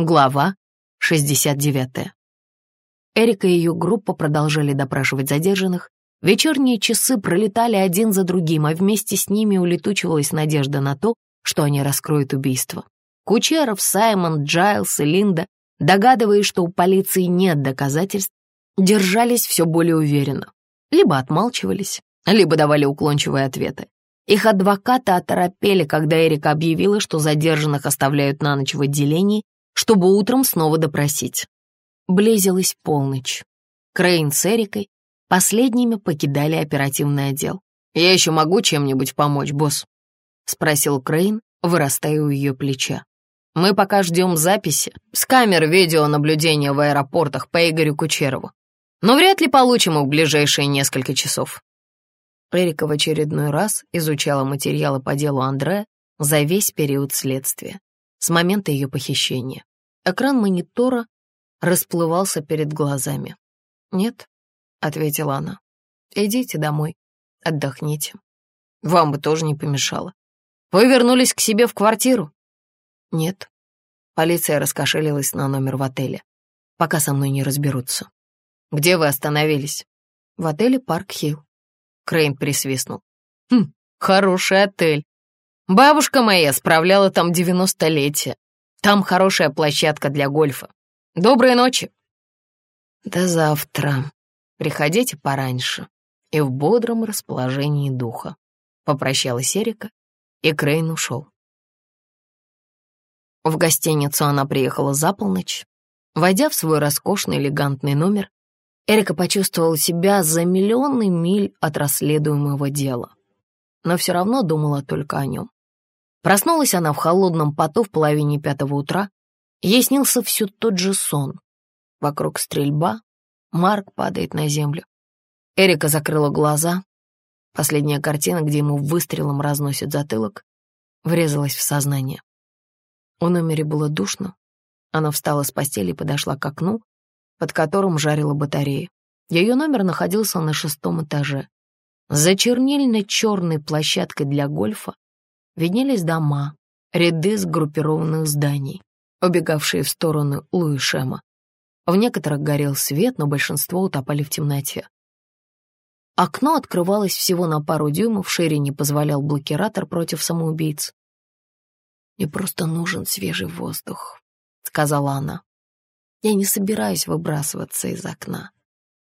Глава 69. Эрика и ее группа продолжали допрашивать задержанных. Вечерние часы пролетали один за другим, а вместе с ними улетучивалась надежда на то, что они раскроют убийство. Кучеров, Саймон, Джайлс и Линда, догадываясь, что у полиции нет доказательств, держались все более уверенно. Либо отмалчивались, либо давали уклончивые ответы. Их адвокаты оторопели, когда Эрика объявила, что задержанных оставляют на ночь в отделении, чтобы утром снова допросить. Близилась полночь. Крейн с Эрикой последними покидали оперативный отдел. «Я еще могу чем-нибудь помочь, босс?» — спросил Крейн, вырастая у ее плеча. «Мы пока ждем записи с камер видеонаблюдения в аэропортах по Игорю Кучерову, но вряд ли получим их в ближайшие несколько часов». Эрика в очередной раз изучала материалы по делу Андре за весь период следствия, с момента ее похищения. Экран монитора расплывался перед глазами. «Нет», — ответила она, — «идите домой, отдохните. Вам бы тоже не помешало. Вы вернулись к себе в квартиру?» «Нет». Полиция раскошелилась на номер в отеле, пока со мной не разберутся. «Где вы остановились?» «В отеле Парк Хилл». Крейн присвистнул. «Хм, хороший отель. Бабушка моя справляла там девяностолетие. Там хорошая площадка для гольфа. Доброй ночи. До завтра. Приходите пораньше и в бодром расположении духа. Попрощалась Эрика, и Крейн ушел. В гостиницу она приехала за полночь. Войдя в свой роскошный элегантный номер, Эрика почувствовала себя за миллионы миль от расследуемого дела. Но все равно думала только о нем. Проснулась она в холодном поту в половине пятого утра. Ей снился все тот же сон. Вокруг стрельба, Марк падает на землю. Эрика закрыла глаза. Последняя картина, где ему выстрелом разносит затылок, врезалась в сознание. В номере было душно. Она встала с постели и подошла к окну, под которым жарила батарея. Ее номер находился на шестом этаже. За чернильно-черной площадкой для гольфа виднелись дома, ряды сгруппированных зданий, убегавшие в сторону Луишема. В некоторых горел свет, но большинство утопали в темноте. Окно открывалось всего на пару дюймов, шире не позволял блокиратор против самоубийц. «Мне просто нужен свежий воздух», — сказала она. «Я не собираюсь выбрасываться из окна».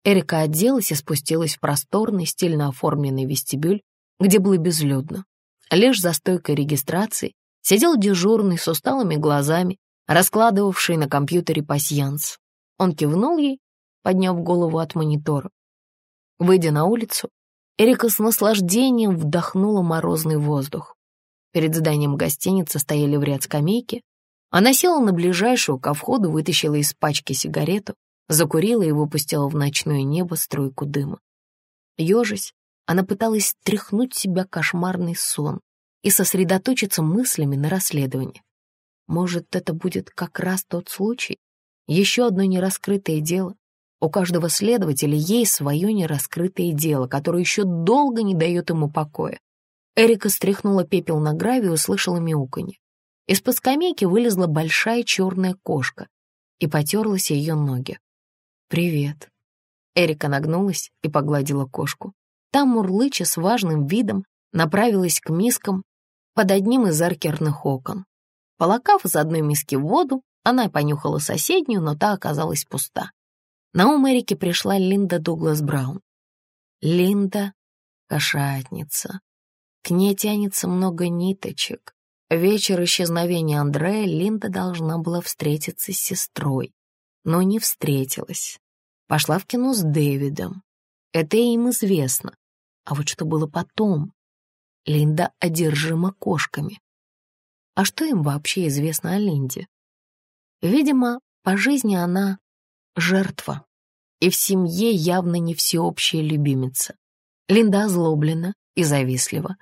Эрика оделась и спустилась в просторный, стильно оформленный вестибюль, где было безлюдно. Лишь за стойкой регистрации сидел дежурный с усталыми глазами, раскладывавший на компьютере пасьянс. Он кивнул ей, подняв голову от монитора. Выйдя на улицу, Эрика с наслаждением вдохнула морозный воздух. Перед зданием гостиницы стояли в ряд скамейки. Она села на ближайшую ко входу, вытащила из пачки сигарету, закурила и выпустила в ночное небо струйку дыма. Ёжись, она пыталась стряхнуть себя кошмарный сон и сосредоточиться мыслями на расследовании. Может, это будет как раз тот случай? Еще одно нераскрытое дело. У каждого следователя есть свое нераскрытое дело, которое еще долго не дает ему покоя. Эрика стряхнула пепел на гравий и услышала мяуканье. Из-под скамейки вылезла большая черная кошка и потерлась ее ноги. «Привет». Эрика нагнулась и погладила кошку. Там Мурлыча с важным видом направилась к мискам под одним из аркерных окон. Полакав из одной миски воду, она понюхала соседнюю, но та оказалась пуста. На ум Эрике пришла Линда Дуглас Браун. Линда — кошатница. К ней тянется много ниточек. Вечер исчезновения Андрея Линда должна была встретиться с сестрой, но не встретилась. Пошла в кино с Дэвидом. Это им известно. А вот что было потом? Линда одержима кошками. А что им вообще известно о Линде? Видимо, по жизни она жертва, и в семье явно не всеобщая любимица. Линда озлоблена и завистлива.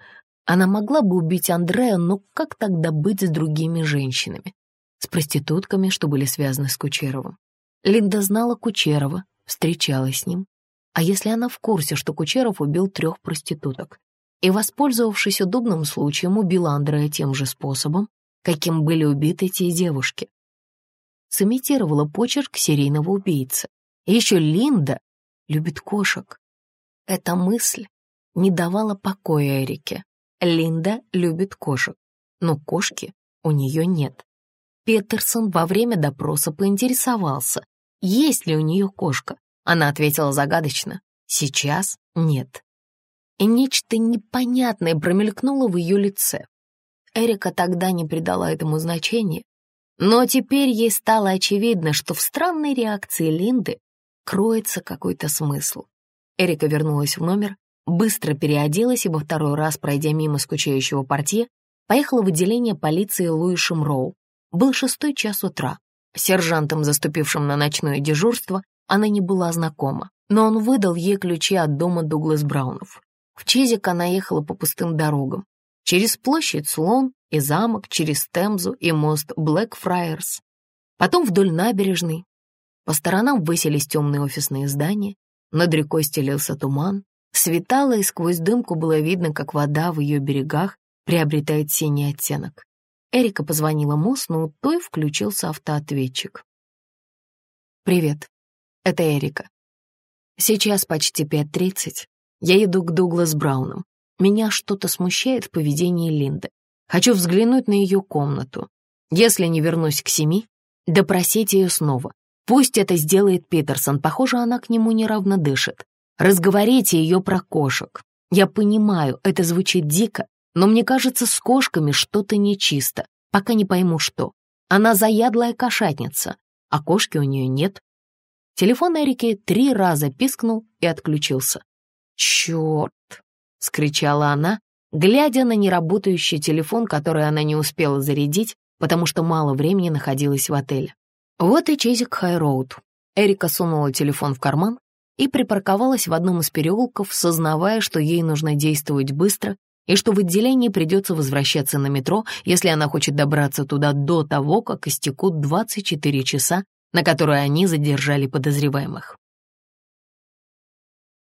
Она могла бы убить Андрея, но как тогда быть с другими женщинами? С проститутками, что были связаны с Кучеровым. Линда знала Кучерова, встречалась с ним, а если она в курсе, что Кучеров убил трех проституток и, воспользовавшись удобным случаем, убила Андрея тем же способом, каким были убиты те девушки? сымитировала почерк серийного убийцы. Еще Линда любит кошек. Эта мысль не давала покоя Эрике. Линда любит кошек, но кошки у нее нет. Петерсон во время допроса поинтересовался, есть ли у нее кошка. Она ответила загадочно, сейчас нет. И нечто непонятное промелькнуло в ее лице. Эрика тогда не придала этому значения, но теперь ей стало очевидно, что в странной реакции Линды кроется какой-то смысл. Эрика вернулась в номер, быстро переоделась и во второй раз, пройдя мимо скучающего портье, поехала в отделение полиции Луишем Роу. Был шестой час утра. Сержантом, заступившим на ночное дежурство, она не была знакома, но он выдал ей ключи от дома Дуглас Браунов. В Чизик она ехала по пустым дорогам, через площадь Слон и замок, через Темзу и мост Блэкфрайерс, потом вдоль набережной. По сторонам высились темные офисные здания, над рекой стелился туман, светало, и сквозь дымку было видно, как вода в ее берегах приобретает синий оттенок. Эрика позвонила Мосс, но у той включился автоответчик. «Привет, это Эрика. Сейчас почти пять тридцать. Я иду к Дуглас Браунам. Меня что-то смущает в поведении Линды. Хочу взглянуть на ее комнату. Если не вернусь к семи, допросить ее снова. Пусть это сделает Питерсон, похоже, она к нему неравно дышит. Разговорите ее про кошек. Я понимаю, это звучит дико, но мне кажется, с кошками что-то нечисто, пока не пойму что. Она заядлая кошатница, а кошки у нее нет. Телефон Эрики три раза пискнул и отключился. «Черт!» — скричала она, глядя на неработающий телефон, который она не успела зарядить, потому что мало времени находилась в отеле. Вот и Чезик Хайроуд. Эрика сунула телефон в карман и припарковалась в одном из переулков, сознавая, что ей нужно действовать быстро и что в отделении придется возвращаться на метро, если она хочет добраться туда до того, как истекут 24 часа, на которые они задержали подозреваемых.